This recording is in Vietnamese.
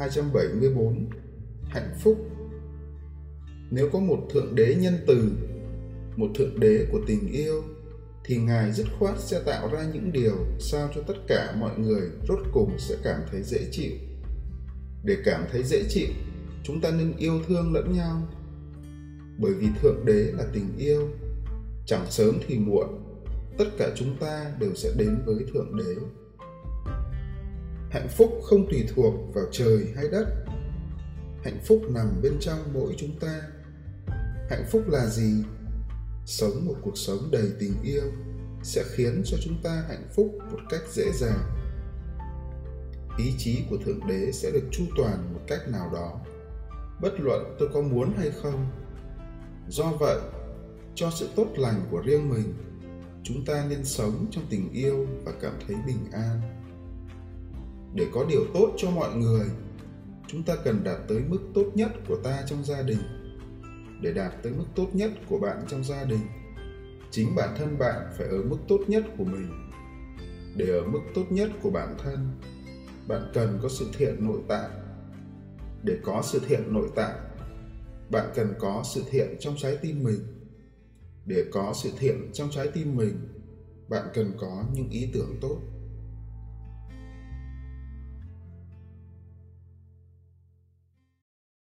274 Hạnh phúc Nếu có một Thượng Đế nhân từ, một Thượng Đế của tình yêu, thì Ngài dứt khoát sẽ tạo ra những điều sao cho tất cả mọi người rốt cùng sẽ cảm thấy dễ chịu. Để cảm thấy dễ chịu, chúng ta nên yêu thương lẫn nhau. Bởi vì Thượng Đế là tình yêu, chẳng sớm thì muộn, tất cả chúng ta đều sẽ đến với Thượng Đế hạnh phúc không tùy thuộc vào trời hay đất. Hạnh phúc nằm bên trong mỗi chúng ta. Hạnh phúc là gì? Sống một cuộc sống đầy tình yêu sẽ khiến cho chúng ta hạnh phúc một cách dễ dàng. Ý chí của thượng đế sẽ được chu toàn một cách nào đó. Bất luận tôi có muốn hay không. Do vậy, cho sự tốt lành của riêng mình, chúng ta nên sống trong tình yêu và cảm thấy bình an để có điều tốt cho mọi người. Chúng ta cần đạt tới mức tốt nhất của ta trong gia đình. Để đạt tới mức tốt nhất của bạn trong gia đình, chính bản thân bạn phải ở mức tốt nhất của mình. Để ở mức tốt nhất của bản thân, bạn cần có sự thiện nội tại để có sự thiện nội tại bạn cần có sự thiện trong trái tim mình. Để có sự thiện trong trái tim mình, bạn cần có những ý tưởng tốt.